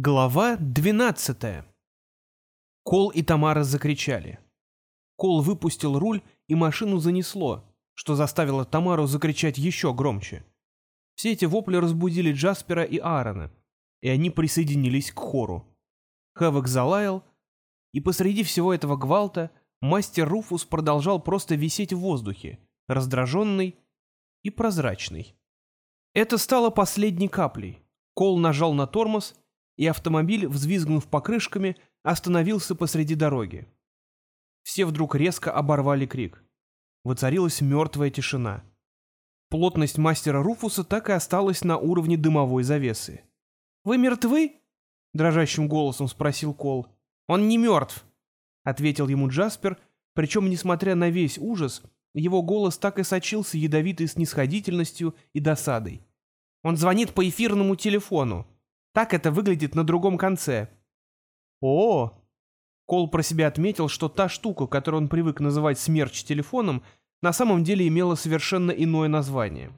Глава 12 Кол и Тамара закричали. Кол выпустил руль, и машину занесло, что заставило Тамару закричать еще громче. Все эти вопли разбудили Джаспера и Аарона, и они присоединились к хору. Хэвок залаял, и посреди всего этого гвалта мастер Руфус продолжал просто висеть в воздухе, раздраженный и прозрачный. Это стало последней каплей. Кол нажал на тормоз — и автомобиль, взвизгнув покрышками, остановился посреди дороги. Все вдруг резко оборвали крик. Воцарилась мертвая тишина. Плотность мастера Руфуса так и осталась на уровне дымовой завесы. «Вы мертвы?» — дрожащим голосом спросил Кол. «Он не мертв», — ответил ему Джаспер, причем, несмотря на весь ужас, его голос так и сочился ядовитой снисходительностью и досадой. «Он звонит по эфирному телефону. Так это выглядит на другом конце. О, Кол про себя отметил, что та штука, которую он привык называть смерч телефоном, на самом деле имела совершенно иное название.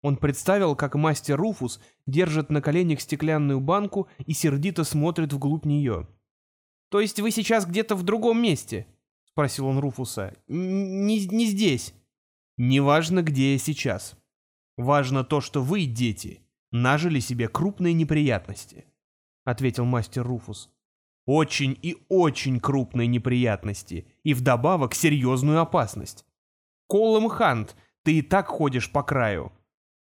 Он представил, как мастер Руфус держит на коленях стеклянную банку и сердито смотрит вглубь нее. «То есть вы сейчас где-то в другом месте?» — спросил он Руфуса. «Не, не здесь». «Неважно, где я сейчас. Важно то, что вы, дети, нажили себе крупные неприятности», — ответил мастер Руфус. «Очень и очень крупные неприятности, и вдобавок серьезную опасность. Коллом Хант, ты и так ходишь по краю.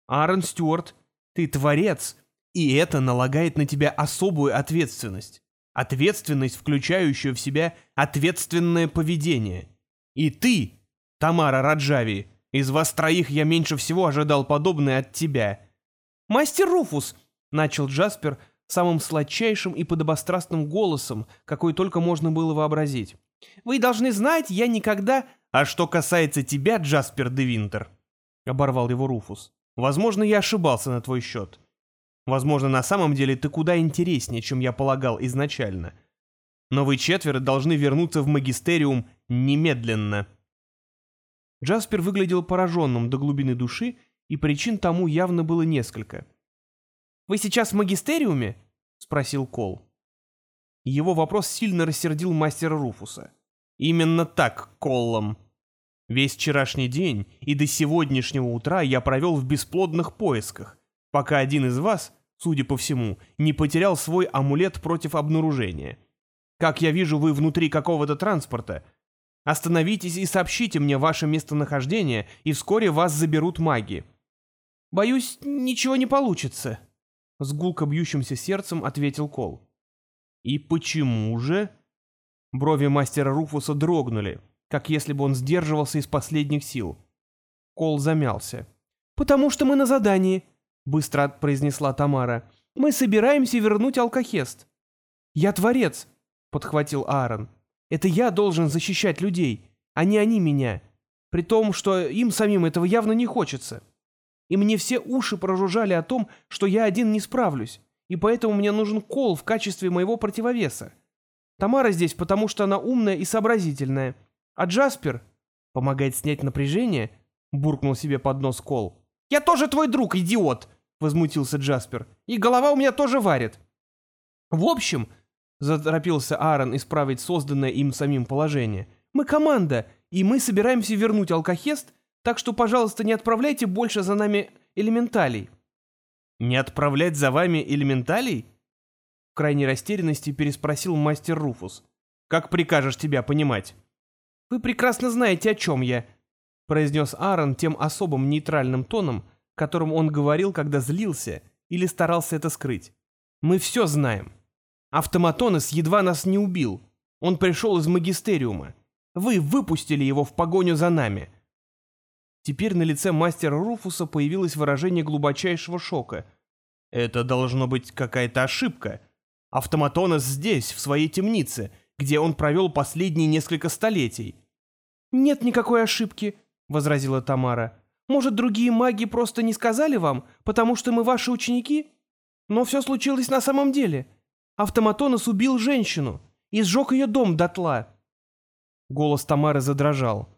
Аарон Стюарт, ты творец, и это налагает на тебя особую ответственность. Ответственность, включающую в себя ответственное поведение. И ты, Тамара Раджави, из вас троих я меньше всего ожидал подобное от тебя. «Мастер Руфус!» — начал Джаспер самым сладчайшим и подобострастным голосом, какой только можно было вообразить. «Вы должны знать, я никогда...» «А что касается тебя, Джаспер де Винтер», — оборвал его Руфус, — «возможно, я ошибался на твой счет. Возможно, на самом деле ты куда интереснее, чем я полагал изначально. Но вы четверо должны вернуться в магистериум немедленно». Джаспер выглядел пораженным до глубины души и причин тому явно было несколько. «Вы сейчас в магистериуме?» — спросил Кол. Его вопрос сильно рассердил мастера Руфуса. «Именно так, Коллом. Весь вчерашний день и до сегодняшнего утра я провел в бесплодных поисках, пока один из вас, судя по всему, не потерял свой амулет против обнаружения. Как я вижу, вы внутри какого-то транспорта. Остановитесь и сообщите мне ваше местонахождение, и вскоре вас заберут маги. «Боюсь, ничего не получится», — с гулко бьющимся сердцем ответил Кол. «И почему же?» Брови мастера Руфуса дрогнули, как если бы он сдерживался из последних сил. Кол замялся. «Потому что мы на задании», — быстро произнесла Тамара. «Мы собираемся вернуть алкохест». «Я творец», — подхватил Аарон. «Это я должен защищать людей, а не они меня. При том, что им самим этого явно не хочется» и мне все уши прожужжали о том, что я один не справлюсь, и поэтому мне нужен кол в качестве моего противовеса. Тамара здесь, потому что она умная и сообразительная, а Джаспер помогает снять напряжение, буркнул себе под нос кол. «Я тоже твой друг, идиот!» — возмутился Джаспер. «И голова у меня тоже варит». «В общем», — заторопился Аарон исправить созданное им самим положение, «мы команда, и мы собираемся вернуть алкохест так что, пожалуйста, не отправляйте больше за нами элементалей». «Не отправлять за вами элементалей?» В крайней растерянности переспросил мастер Руфус. «Как прикажешь тебя понимать?» «Вы прекрасно знаете, о чем я», — произнес Аарон тем особым нейтральным тоном, которым он говорил, когда злился или старался это скрыть. «Мы все знаем. Автоматонос едва нас не убил. Он пришел из магистериума. Вы выпустили его в погоню за нами. Теперь на лице мастера Руфуса появилось выражение глубочайшего шока. «Это должно быть какая-то ошибка. Автоматонос здесь, в своей темнице, где он провел последние несколько столетий». «Нет никакой ошибки», — возразила Тамара. «Может, другие маги просто не сказали вам, потому что мы ваши ученики? Но все случилось на самом деле. Автоматонос убил женщину и сжег ее дом дотла». Голос Тамары задрожал.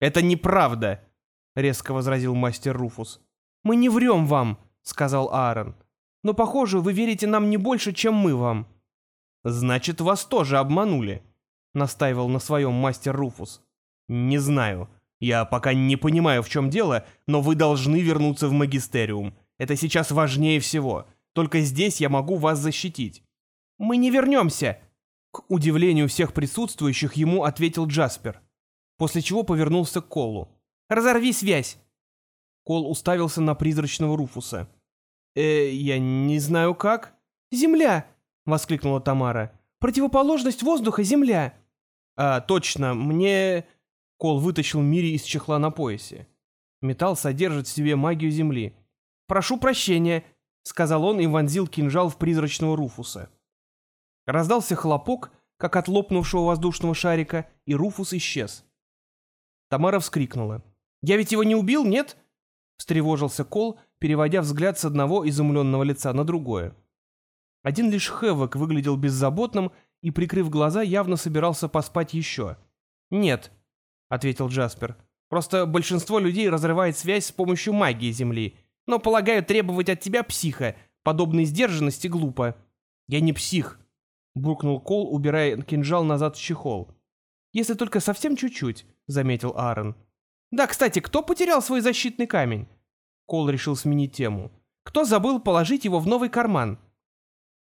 «Это неправда!» — резко возразил мастер Руфус. «Мы не врем вам», — сказал Аарон. но, похоже, вы верите нам не больше, чем мы вам». «Значит, вас тоже обманули», — настаивал на своем мастер Руфус. «Не знаю. Я пока не понимаю, в чем дело, но вы должны вернуться в магистериум. Это сейчас важнее всего. Только здесь я могу вас защитить». «Мы не вернемся!» К удивлению всех присутствующих ему ответил Джаспер, после чего повернулся к Колу. «Разорви связь!» Кол уставился на призрачного Руфуса. «Э, я не знаю как». «Земля!» — воскликнула Тамара. «Противоположность воздуха — земля!» «А, точно, мне...» Кол вытащил Мири из чехла на поясе. Металл содержит в себе магию земли. «Прошу прощения», — сказал он и вонзил кинжал в призрачного Руфуса. Раздался хлопок, как от лопнувшего воздушного шарика, и Руфус исчез. Тамара вскрикнула. «Я ведь его не убил, нет?» Встревожился Кол, переводя взгляд с одного изумленного лица на другое. Один лишь Хэвок выглядел беззаботным и, прикрыв глаза, явно собирался поспать еще. «Нет», — ответил Джаспер, — «просто большинство людей разрывает связь с помощью магии Земли, но, полагаю, требовать от тебя психа, подобной сдержанности, глупо». «Я не псих», — буркнул Кол, убирая кинжал назад в чехол. «Если только совсем чуть-чуть», — заметил Аарон. «Да, кстати, кто потерял свой защитный камень?» Кол решил сменить тему. «Кто забыл положить его в новый карман?»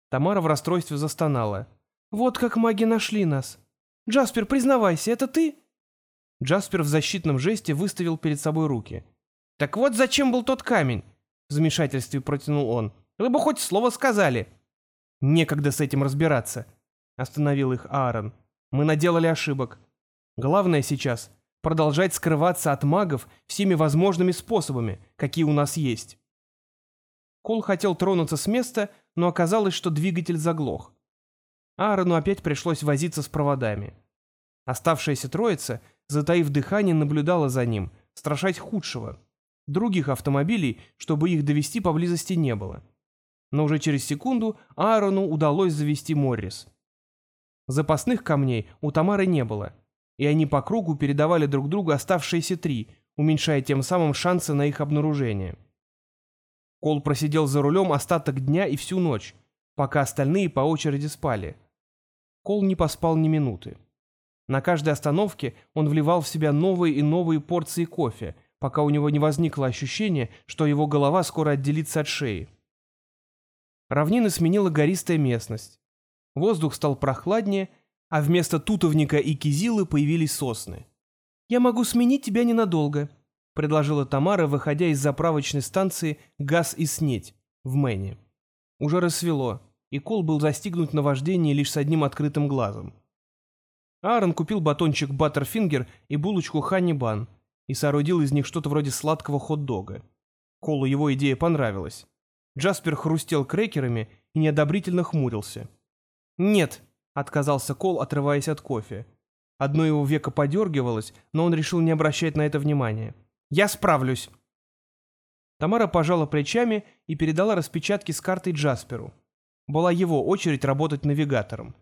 Тамара в расстройстве застонала. «Вот как маги нашли нас. Джаспер, признавайся, это ты?» Джаспер в защитном жесте выставил перед собой руки. «Так вот зачем был тот камень?» В замешательстве протянул он. «Вы бы хоть слово сказали». «Некогда с этим разбираться», — остановил их Аарон. «Мы наделали ошибок. Главное сейчас — продолжать скрываться от магов всеми возможными способами, какие у нас есть». Кол хотел тронуться с места, но оказалось, что двигатель заглох. Аарону опять пришлось возиться с проводами. Оставшаяся троица, затаив дыхание, наблюдала за ним, страшать худшего. Других автомобилей, чтобы их довести поблизости не было но уже через секунду Аарону удалось завести Моррис. Запасных камней у Тамары не было, и они по кругу передавали друг другу оставшиеся три, уменьшая тем самым шансы на их обнаружение. Кол просидел за рулем остаток дня и всю ночь, пока остальные по очереди спали. Кол не поспал ни минуты. На каждой остановке он вливал в себя новые и новые порции кофе, пока у него не возникло ощущение, что его голова скоро отделится от шеи. Равнины сменила гористая местность. Воздух стал прохладнее, а вместо тутовника и кизилы появились сосны. «Я могу сменить тебя ненадолго», — предложила Тамара, выходя из заправочной станции «Газ и снеть» в Мэне. Уже рассвело, и Кол был застигнут на вождении лишь с одним открытым глазом. Аарон купил батончик Баттерфингер и булочку Ханни Бан и соорудил из них что-то вроде сладкого хот-дога. Колу его идея понравилась. Джаспер хрустел крекерами и неодобрительно хмурился. «Нет», — отказался Кол, отрываясь от кофе. Одно его веко подергивалось, но он решил не обращать на это внимания. «Я справлюсь». Тамара пожала плечами и передала распечатки с картой Джасперу. Была его очередь работать навигатором.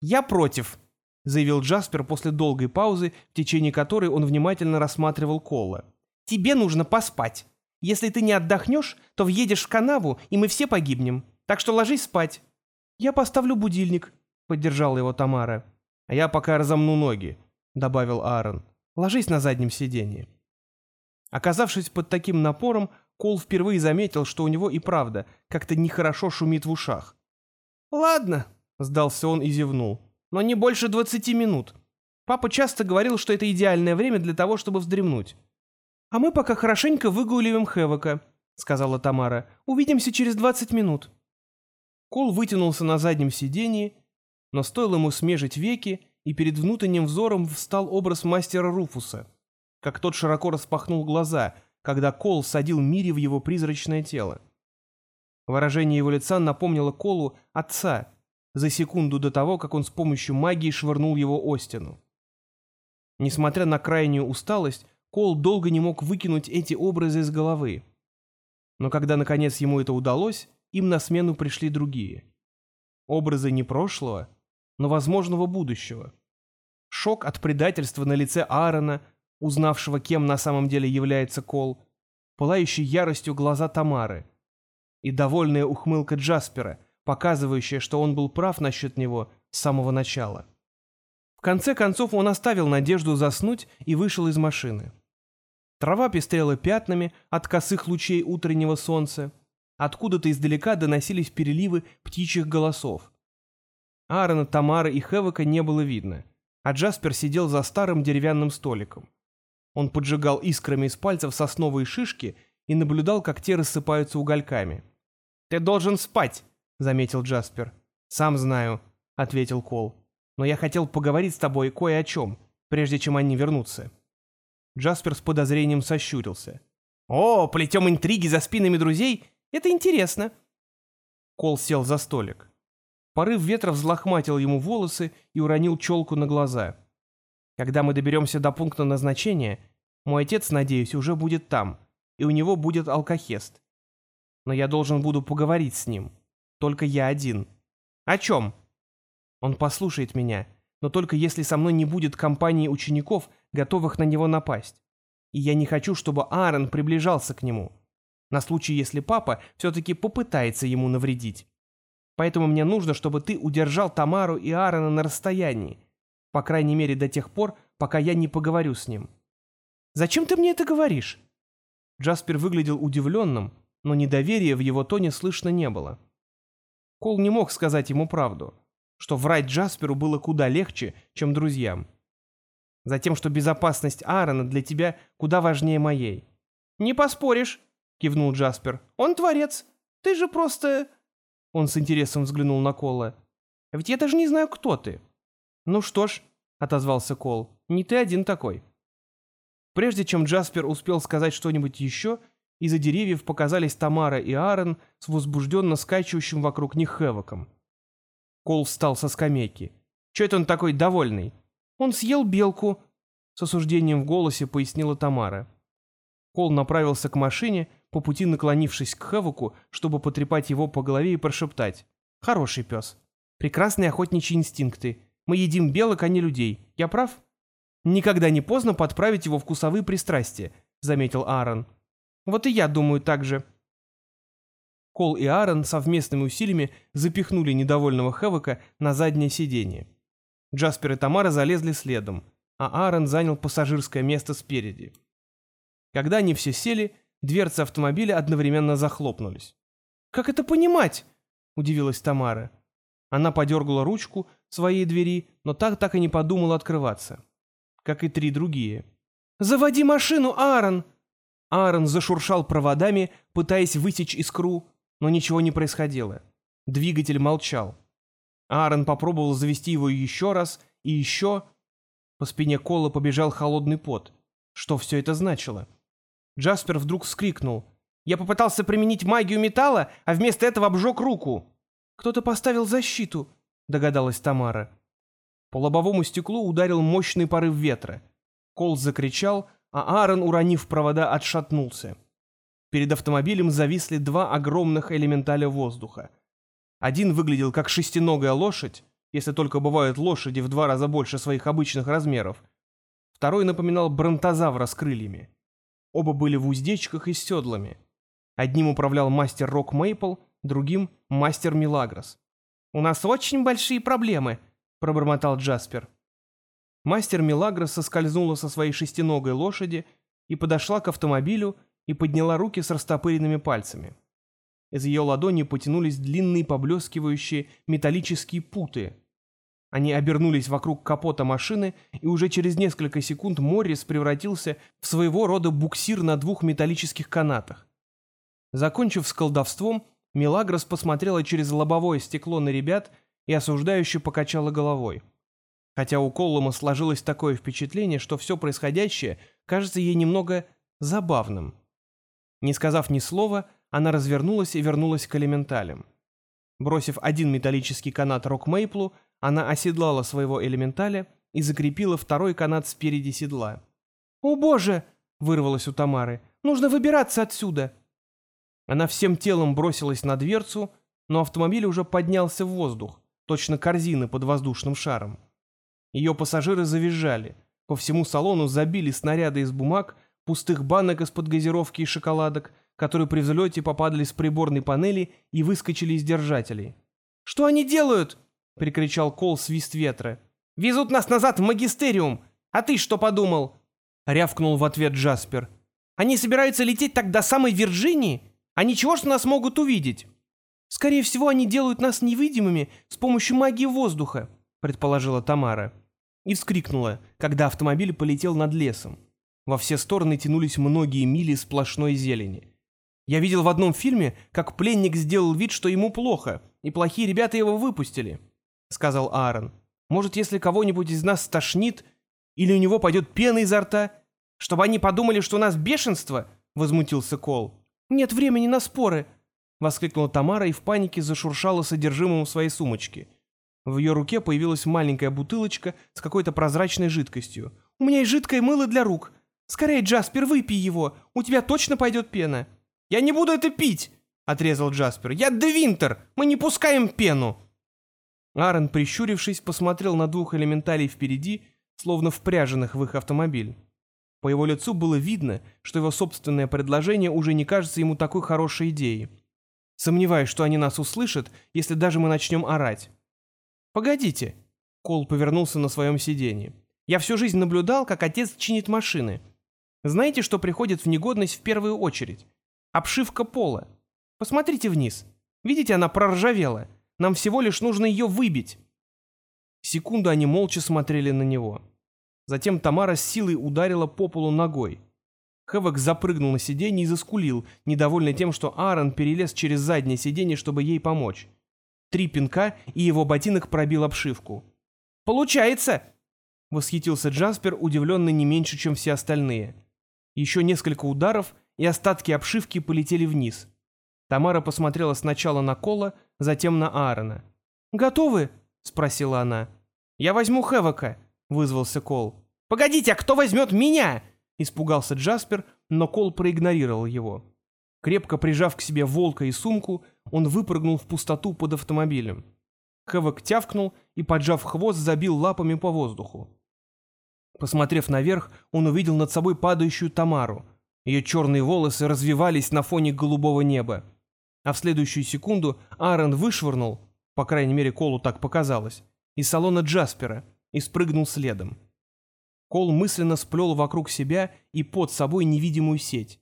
«Я против», — заявил Джаспер после долгой паузы, в течение которой он внимательно рассматривал Колла. «Тебе нужно поспать. Если ты не отдохнешь, то въедешь в канаву, и мы все погибнем. Так что ложись спать». «Я поставлю будильник», — поддержала его Тамара. «А я пока разомну ноги», — добавил Аарон. «Ложись на заднем сиденье». Оказавшись под таким напором, Кол впервые заметил, что у него и правда как-то нехорошо шумит в ушах. «Ладно», — сдался он и зевнул, — «но не больше двадцати минут. Папа часто говорил, что это идеальное время для того, чтобы вздремнуть. «А мы пока хорошенько выгуливаем Хэвока», — сказала Тамара. «Увидимся через двадцать минут». Кол вытянулся на заднем сидении, но стоило ему смежить веки, и перед внутренним взором встал образ мастера Руфуса, как тот широко распахнул глаза, когда Кол садил Мири в его призрачное тело. Выражение его лица напомнило Колу отца за секунду до того, как он с помощью магии швырнул его о стену. Несмотря на крайнюю усталость, Кол долго не мог выкинуть эти образы из головы. Но когда, наконец, ему это удалось, им на смену пришли другие. Образы не прошлого, но возможного будущего. Шок от предательства на лице Аарона, узнавшего, кем на самом деле является Кол, пылающий яростью глаза Тамары. и довольная ухмылка Джаспера, показывающая, что он был прав насчет него с самого начала. В конце концов он оставил надежду заснуть и вышел из машины. Трава пестрела пятнами от косых лучей утреннего солнца. Откуда-то издалека доносились переливы птичьих голосов. Аарона, Тамары и Хевока не было видно, а Джаспер сидел за старым деревянным столиком. Он поджигал искрами из пальцев сосновые шишки и наблюдал, как те рассыпаются угольками. «Ты должен спать», — заметил Джаспер. «Сам знаю», — ответил Кол. «Но я хотел поговорить с тобой кое о чем, прежде чем они вернутся». Джаспер с подозрением сощурился. «О, плетем интриги за спинами друзей? Это интересно!» Кол сел за столик. Порыв ветра взлохматил ему волосы и уронил челку на глаза. «Когда мы доберемся до пункта назначения, мой отец, надеюсь, уже будет там, и у него будет алкохест. Но я должен буду поговорить с ним. Только я один. О чем?» «Он послушает меня, но только если со мной не будет компании учеников, готовых на него напасть. И я не хочу, чтобы Аарон приближался к нему. На случай, если папа все-таки попытается ему навредить. Поэтому мне нужно, чтобы ты удержал Тамару и Аарона на расстоянии. По крайней мере, до тех пор, пока я не поговорю с ним. Зачем ты мне это говоришь? Джаспер выглядел удивленным, но недоверия в его тоне слышно не было. Кол не мог сказать ему правду, что врать Джасперу было куда легче, чем друзьям. Затем, что безопасность Аарона для тебя куда важнее моей. «Не поспоришь», — кивнул Джаспер. «Он творец. Ты же просто...» Он с интересом взглянул на Кола. «Ведь я даже не знаю, кто ты». «Ну что ж», — отозвался Кол, — «не ты один такой». Прежде чем Джаспер успел сказать что-нибудь еще, из-за деревьев показались Тамара и Аарон с возбужденно скачивающим вокруг них Хэвоком. Кол встал со скамейки. «Че это он такой довольный?» «Он съел белку», — с осуждением в голосе пояснила Тамара. Кол направился к машине, по пути наклонившись к Хевуку, чтобы потрепать его по голове и прошептать. «Хороший пес. Прекрасные охотничьи инстинкты. Мы едим белок, а не людей. Я прав?» «Никогда не поздно подправить его вкусовые пристрастия», — заметил Аарон. «Вот и я думаю так же». Кол и Аарон совместными усилиями запихнули недовольного Хевока на заднее сиденье. Джаспер и Тамара залезли следом, а Аарон занял пассажирское место спереди. Когда они все сели, дверцы автомобиля одновременно захлопнулись. «Как это понимать?» — удивилась Тамара. Она подергала ручку своей двери, но так так и не подумала открываться. Как и три другие. «Заводи машину, Аарон!» Аарон зашуршал проводами, пытаясь высечь искру, но ничего не происходило. Двигатель молчал. Аарон попробовал завести его еще раз и еще. По спине Кола побежал холодный пот. Что все это значило? Джаспер вдруг вскрикнул. «Я попытался применить магию металла, а вместо этого обжег руку!» «Кто-то поставил защиту», — догадалась Тамара. По лобовому стеклу ударил мощный порыв ветра. Кол закричал, а Аарон, уронив провода, отшатнулся. Перед автомобилем зависли два огромных элементаля воздуха. Один выглядел как шестиногая лошадь, если только бывают лошади в два раза больше своих обычных размеров. Второй напоминал бронтозавра с крыльями. Оба были в уздечках и с седлами. Одним управлял мастер Рок Мейпл, другим — мастер Милагрос. «У нас очень большие проблемы», — пробормотал Джаспер. Мастер Милагрос соскользнула со своей шестиногой лошади и подошла к автомобилю и подняла руки с растопыренными пальцами. Из ее ладони потянулись длинные поблескивающие металлические путы. Они обернулись вокруг капота машины, и уже через несколько секунд Моррис превратился в своего рода буксир на двух металлических канатах. Закончив с колдовством, Мелагрос посмотрела через лобовое стекло на ребят и осуждающе покачала головой. Хотя у Коллума сложилось такое впечатление, что все происходящее кажется ей немного забавным. Не сказав ни слова, она развернулась и вернулась к элементалям. Бросив один металлический канат Рок-Мейплу, она оседлала своего элементаля и закрепила второй канат спереди седла. «О боже!» — вырвалось у Тамары. «Нужно выбираться отсюда!» Она всем телом бросилась на дверцу, но автомобиль уже поднялся в воздух, точно корзина под воздушным шаром. Ее пассажиры завизжали. По всему салону забили снаряды из бумаг, пустых банок из-под газировки и шоколадок, которые при взлете попадали с приборной панели и выскочили из держателей. «Что они делают?» — прикричал Кол свист ветра. «Везут нас назад в магистериум! А ты что подумал?» — рявкнул в ответ Джаспер. «Они собираются лететь так до самой Вирджинии? А ничего, что нас могут увидеть?» «Скорее всего, они делают нас невидимыми с помощью магии воздуха», — предположила Тамара. И вскрикнула, когда автомобиль полетел над лесом. Во все стороны тянулись многие мили сплошной зелени. Я видел в одном фильме, как пленник сделал вид, что ему плохо, и плохие ребята его выпустили, — сказал Аарон. Может, если кого-нибудь из нас стошнит, или у него пойдет пена изо рта, чтобы они подумали, что у нас бешенство? — возмутился Кол. Нет времени на споры, — воскликнула Тамара и в панике зашуршала содержимым своей сумочки. В ее руке появилась маленькая бутылочка с какой-то прозрачной жидкостью. «У меня есть жидкое мыло для рук. Скорее, Джаспер, выпей его, у тебя точно пойдет пена». «Я не буду это пить!» — отрезал Джаспер. «Я Девинтер! Мы не пускаем пену!» Аарон, прищурившись, посмотрел на двух элементалей впереди, словно впряженных в их автомобиль. По его лицу было видно, что его собственное предложение уже не кажется ему такой хорошей идеей. Сомневаюсь, что они нас услышат, если даже мы начнем орать. «Погодите!» — Кол повернулся на своем сиденье. «Я всю жизнь наблюдал, как отец чинит машины. Знаете, что приходит в негодность в первую очередь? Обшивка пола. Посмотрите вниз. Видите, она проржавела. Нам всего лишь нужно ее выбить. Секунду они молча смотрели на него. Затем Тамара с силой ударила по полу ногой. Хэвок запрыгнул на сиденье и заскулил, недовольный тем, что Аарон перелез через заднее сиденье, чтобы ей помочь. Три пинка, и его ботинок пробил обшивку. «Получается!» — восхитился Джаспер, удивленный не меньше, чем все остальные. Еще несколько ударов — и остатки обшивки полетели вниз. Тамара посмотрела сначала на Кола, затем на Аарона. «Готовы?» — спросила она. «Я возьму Хэвока», — вызвался Кол. «Погодите, а кто возьмет меня?» — испугался Джаспер, но Кол проигнорировал его. Крепко прижав к себе волка и сумку, он выпрыгнул в пустоту под автомобилем. Хэвок тявкнул и, поджав хвост, забил лапами по воздуху. Посмотрев наверх, он увидел над собой падающую Тамару — ее черные волосы развивались на фоне голубого неба. А в следующую секунду Аарон вышвырнул, по крайней мере Колу так показалось, из салона Джаспера и спрыгнул следом. Кол мысленно сплел вокруг себя и под собой невидимую сеть.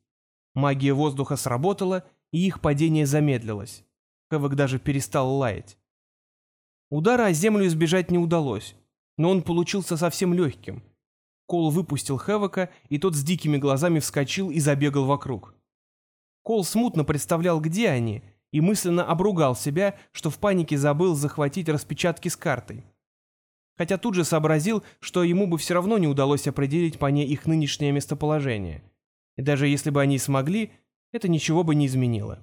Магия воздуха сработала, и их падение замедлилось. Хэвок даже перестал лаять. Удара о землю избежать не удалось, но он получился совсем легким — Кол выпустил Хэвока, и тот с дикими глазами вскочил и забегал вокруг. Кол смутно представлял, где они, и мысленно обругал себя, что в панике забыл захватить распечатки с картой. Хотя тут же сообразил, что ему бы все равно не удалось определить по ней их нынешнее местоположение. И даже если бы они смогли, это ничего бы не изменило.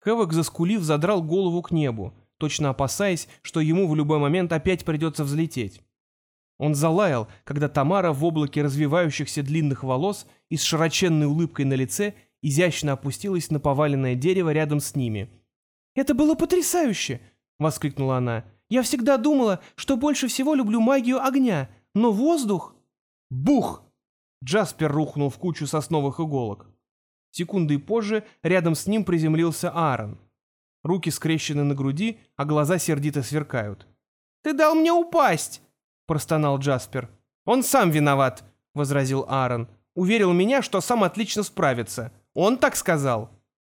Хэвок, заскулив, задрал голову к небу, точно опасаясь, что ему в любой момент опять придется взлететь. Он залаял, когда Тамара в облаке развивающихся длинных волос и с широченной улыбкой на лице изящно опустилась на поваленное дерево рядом с ними. «Это было потрясающе!» — воскликнула она. «Я всегда думала, что больше всего люблю магию огня, но воздух...» «Бух!» Джаспер рухнул в кучу сосновых иголок. Секунды позже рядом с ним приземлился Аарон. Руки скрещены на груди, а глаза сердито сверкают. «Ты дал мне упасть!» простонал Джаспер. «Он сам виноват», — возразил Аарон. «Уверил меня, что сам отлично справится. Он так сказал».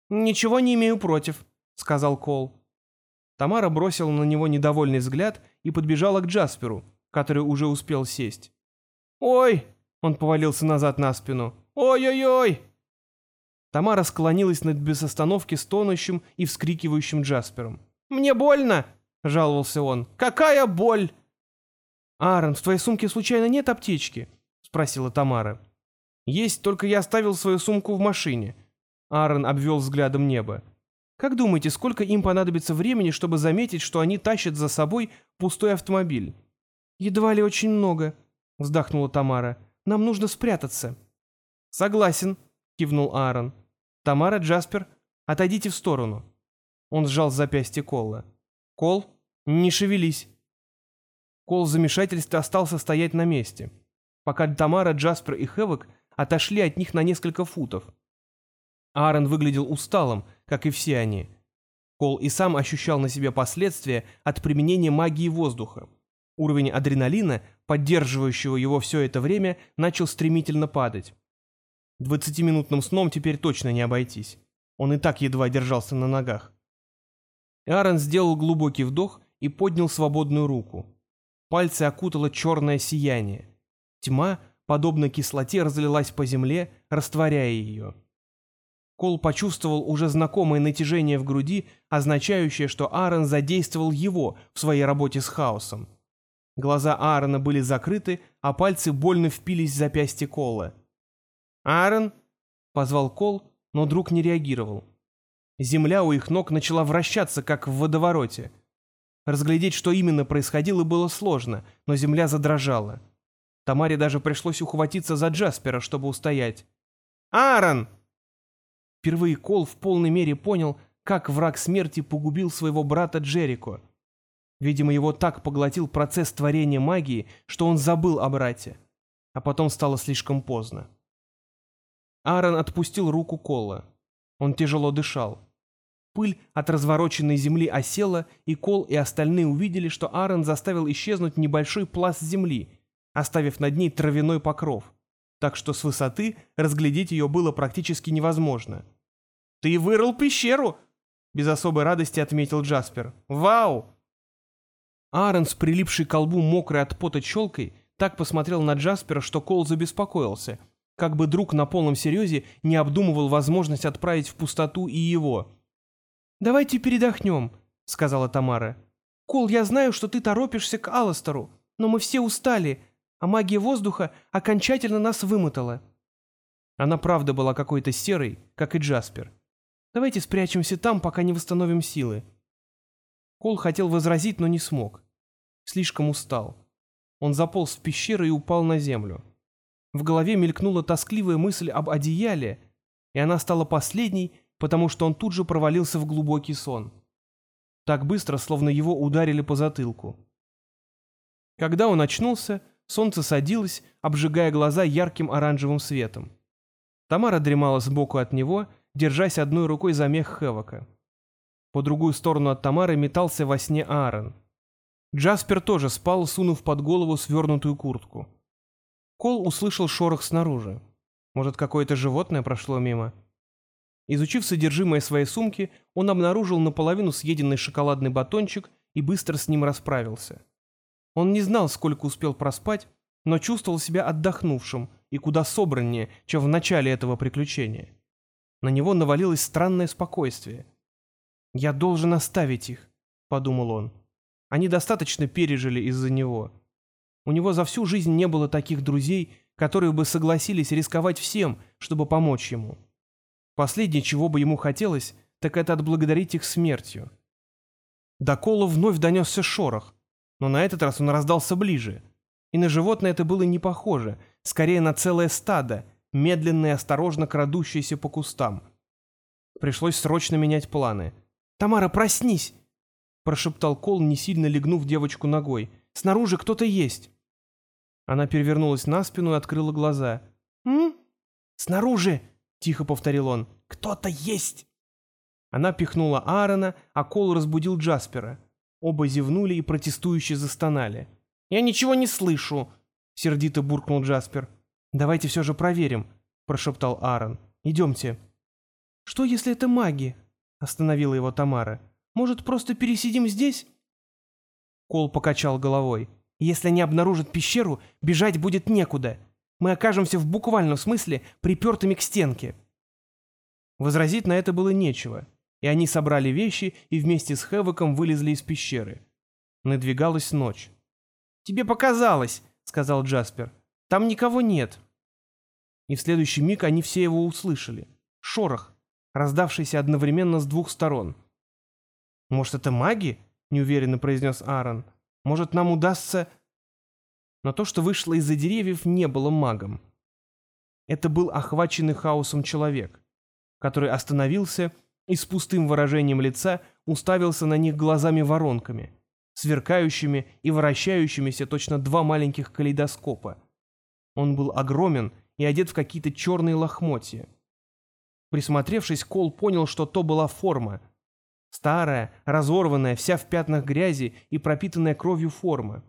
«Ничего не имею против», — сказал Кол. Тамара бросила на него недовольный взгляд и подбежала к Джасперу, который уже успел сесть. «Ой!» — он повалился назад на спину. «Ой-ой-ой!» Тамара склонилась над без остановки стонущим и вскрикивающим Джаспером. «Мне больно!» — жаловался он. «Какая боль!» «Аарон, в твоей сумке случайно нет аптечки?» — спросила Тамара. «Есть, только я оставил свою сумку в машине». Аарон обвел взглядом небо. «Как думаете, сколько им понадобится времени, чтобы заметить, что они тащат за собой пустой автомобиль?» «Едва ли очень много», — вздохнула Тамара. «Нам нужно спрятаться». «Согласен», — кивнул Аарон. «Тамара, Джаспер, отойдите в сторону». Он сжал запястье Колла. «Кол, не шевелись». Кол в замешательстве остался стоять на месте, пока Тамара, Джаспер и Хэвок отошли от них на несколько футов. Аарон выглядел усталым, как и все они. Кол и сам ощущал на себе последствия от применения магии воздуха. Уровень адреналина, поддерживающего его все это время, начал стремительно падать. Двадцатиминутным сном теперь точно не обойтись. Он и так едва держался на ногах. Аарон сделал глубокий вдох и поднял свободную руку. Пальцы окутало черное сияние. Тьма, подобно кислоте, разлилась по земле, растворяя ее. Кол почувствовал уже знакомое натяжение в груди, означающее, что Аарон задействовал его в своей работе с хаосом. Глаза Аарона были закрыты, а пальцы больно впились в запястье Кола. «Аарон?» — позвал Кол, но друг не реагировал. Земля у их ног начала вращаться, как в водовороте. Разглядеть, что именно происходило, было сложно, но земля задрожала. Тамаре даже пришлось ухватиться за Джаспера, чтобы устоять. «Аарон!» Впервые Кол в полной мере понял, как враг смерти погубил своего брата Джерико. Видимо, его так поглотил процесс творения магии, что он забыл о брате. А потом стало слишком поздно. Аарон отпустил руку Кола. Он тяжело дышал. Пыль от развороченной земли осела, и Кол и остальные увидели, что Аарон заставил исчезнуть небольшой пласт земли, оставив над ней травяной покров, так что с высоты разглядеть ее было практически невозможно. «Ты вырыл пещеру!» — без особой радости отметил Джаспер. «Вау!» Аарон с прилипшей к колбу мокрой от пота челкой так посмотрел на Джаспера, что Кол забеспокоился, как бы друг на полном серьезе не обдумывал возможность отправить в пустоту и его. «Давайте передохнем», — сказала Тамара. «Кол, я знаю, что ты торопишься к Алластеру, но мы все устали, а магия воздуха окончательно нас вымотала». Она правда была какой-то серой, как и Джаспер. Давайте спрячемся там, пока не восстановим силы». Кол хотел возразить, но не смог. Слишком устал. Он заполз в пещеру и упал на землю. В голове мелькнула тоскливая мысль об одеяле, и она стала последней, потому что он тут же провалился в глубокий сон. Так быстро, словно его ударили по затылку. Когда он очнулся, солнце садилось, обжигая глаза ярким оранжевым светом. Тамара дремала сбоку от него держась одной рукой за мех Хевока. По другую сторону от Тамары метался во сне Аарон. Джаспер тоже спал, сунув под голову свернутую куртку. Кол услышал шорох снаружи. Может, какое-то животное прошло мимо? Изучив содержимое своей сумки, он обнаружил наполовину съеденный шоколадный батончик и быстро с ним расправился. Он не знал, сколько успел проспать, но чувствовал себя отдохнувшим и куда собраннее, чем в начале этого приключения. На него навалилось странное спокойствие. «Я должен оставить их», — подумал он. «Они достаточно пережили из-за него. У него за всю жизнь не было таких друзей, которые бы согласились рисковать всем, чтобы помочь ему. Последнее, чего бы ему хотелось, так это отблагодарить их смертью». До Кола вновь донесся шорох, но на этот раз он раздался ближе. И на животное это было не похоже, скорее на целое стадо, медленно и осторожно крадущийся по кустам. Пришлось срочно менять планы. «Тамара, проснись!» — прошептал Кол, не сильно легнув девочку ногой. «Снаружи кто-то есть!» Она перевернулась на спину и открыла глаза. «М? Снаружи!» — тихо повторил он. «Кто-то есть!» Она пихнула Аарона, а Кол разбудил Джаспера. Оба зевнули и протестующе застонали. «Я ничего не слышу!» — сердито буркнул Джаспер. «Давайте все же проверим», — прошептал Аарон. «Идемте». «Что, если это маги?» — остановила его Тамара. «Может, просто пересидим здесь?» Кол покачал головой. «Если они обнаружат пещеру, бежать будет некуда. Мы окажемся в буквальном смысле припертыми к стенке». Возразить на это было нечего, и они собрали вещи и вместе с Хэвоком вылезли из пещеры. Надвигалась ночь. «Тебе показалось», — сказал Джаспер. «Там никого нет». И в следующий миг они все его услышали. Шорох, раздавшийся одновременно с двух сторон. «Может, это маги?» — неуверенно произнес Аарон. «Может, нам удастся...» Но то, что вышло из-за деревьев, не было магом. Это был охваченный хаосом человек, который остановился и с пустым выражением лица уставился на них глазами-воронками, сверкающими и вращающимися точно два маленьких калейдоскопа. Он был огромен и одет в какие-то черные лохмотья. Присмотревшись, Кол понял, что то была форма. Старая, разорванная, вся в пятнах грязи и пропитанная кровью форма.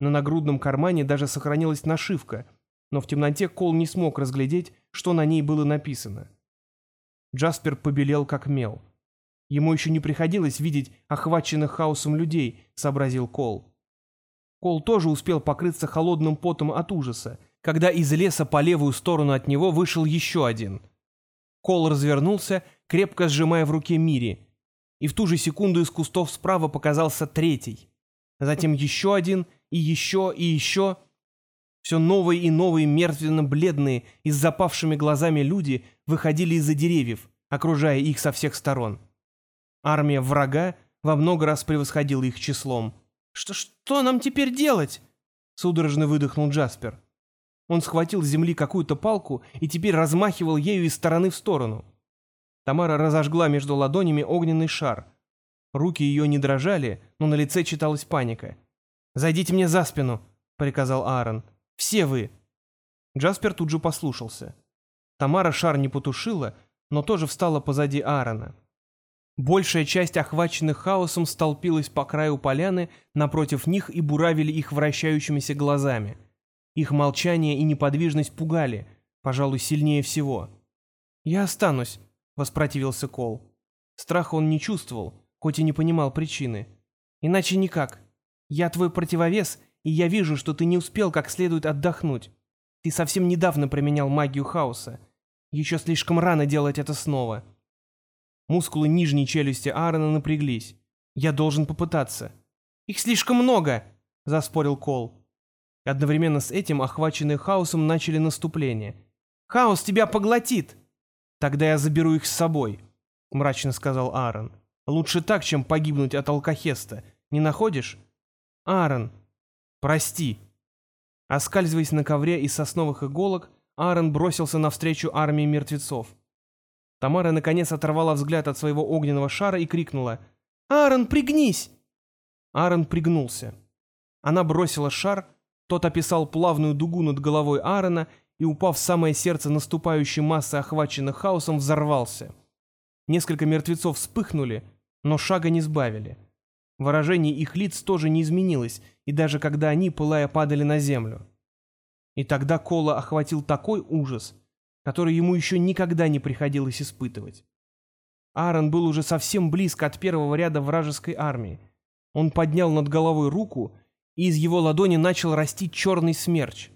На нагрудном кармане даже сохранилась нашивка, но в темноте Кол не смог разглядеть, что на ней было написано. Джаспер побелел как мел. Ему еще не приходилось видеть охваченных хаосом людей, сообразил Кол. Кол тоже успел покрыться холодным потом от ужаса, когда из леса по левую сторону от него вышел еще один — Кол развернулся, крепко сжимая в руке Мири. И в ту же секунду из кустов справа показался третий. Затем еще один, и еще, и еще. Все новые и новые мертвенно-бледные и с запавшими глазами люди выходили из-за деревьев, окружая их со всех сторон. Армия врага во много раз превосходила их числом. «Что, что нам теперь делать?» — судорожно выдохнул Джаспер. Он схватил с земли какую-то палку и теперь размахивал ею из стороны в сторону. Тамара разожгла между ладонями огненный шар. Руки ее не дрожали, но на лице читалась паника. «Зайдите мне за спину», — приказал Аарон. «Все вы». Джаспер тут же послушался. Тамара шар не потушила, но тоже встала позади Аарона. Большая часть охваченных хаосом столпилась по краю поляны напротив них и буравили их вращающимися глазами — их молчание и неподвижность пугали, пожалуй, сильнее всего. «Я останусь», — воспротивился Кол. Страха он не чувствовал, хоть и не понимал причины. «Иначе никак. Я твой противовес, и я вижу, что ты не успел как следует отдохнуть. Ты совсем недавно применял магию хаоса. Еще слишком рано делать это снова». Мускулы нижней челюсти Аарона напряглись. «Я должен попытаться». «Их слишком много!» — заспорил Кол. Одновременно с этим охваченные хаосом начали наступление. «Хаос тебя поглотит!» «Тогда я заберу их с собой», — мрачно сказал Аарон. «Лучше так, чем погибнуть от алкохеста. Не находишь?» «Аарон, прости». Оскальзываясь на ковре из сосновых иголок, Аарон бросился навстречу армии мертвецов. Тамара наконец оторвала взгляд от своего огненного шара и крикнула «Аарон, пригнись!» Аарон пригнулся. Она бросила шар, тот описал плавную дугу над головой Аарона и, упав в самое сердце наступающей массы, охваченных хаосом, взорвался. Несколько мертвецов вспыхнули, но шага не сбавили. Выражение их лиц тоже не изменилось, и даже когда они, пылая, падали на землю. И тогда Кола охватил такой ужас, который ему еще никогда не приходилось испытывать. Аарон был уже совсем близко от первого ряда вражеской армии. Он поднял над головой руку и из его ладони начал расти черный смерч.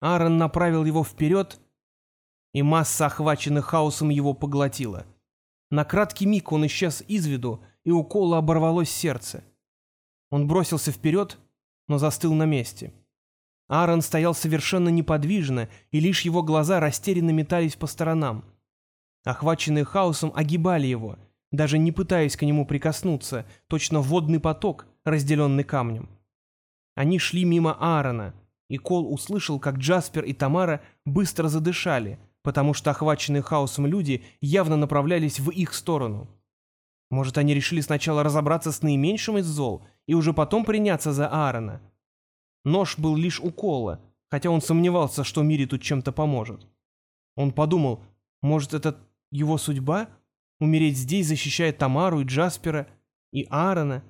Аарон направил его вперед, и масса, охваченных хаосом, его поглотила. На краткий миг он исчез из виду, и у Кола оборвалось сердце. Он бросился вперед, но застыл на месте. Аарон стоял совершенно неподвижно, и лишь его глаза растерянно метались по сторонам. Охваченные хаосом огибали его, даже не пытаясь к нему прикоснуться, точно водный поток, разделенный камнем. Они шли мимо Аарона, и Кол услышал, как Джаспер и Тамара быстро задышали, потому что охваченные хаосом люди явно направлялись в их сторону. Может, они решили сначала разобраться с наименьшим из зол и уже потом приняться за Аарона? Нож был лишь у Кола, хотя он сомневался, что Мире тут чем-то поможет. Он подумал, может, это его судьба? Умереть здесь, защищая Тамару и Джаспера, и Аарона?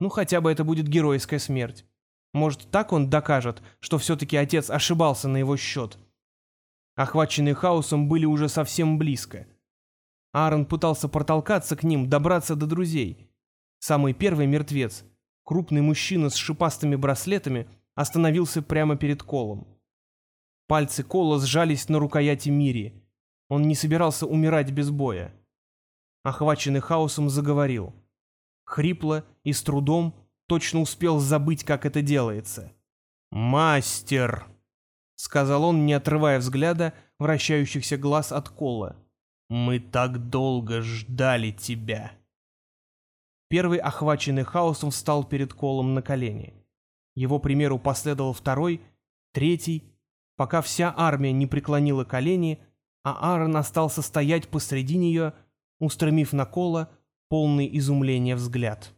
Ну, хотя бы это будет геройская смерть. Может, так он докажет, что все-таки отец ошибался на его счет. Охваченные хаосом были уже совсем близко. Аарон пытался протолкаться к ним, добраться до друзей. Самый первый мертвец, крупный мужчина с шипастыми браслетами, остановился прямо перед Колом. Пальцы Кола сжались на рукояти Мири. Он не собирался умирать без боя. Охваченный хаосом заговорил. Хрипло и с трудом, точно успел забыть, как это делается. «Мастер!» — сказал он, не отрывая взгляда, вращающихся глаз от Кола. «Мы так долго ждали тебя!» Первый, охваченный хаосом, встал перед Колом на колени. Его примеру последовал второй, третий, пока вся армия не преклонила колени, а Аарон остался стоять посреди нее, устремив на Кола полный изумления взгляд.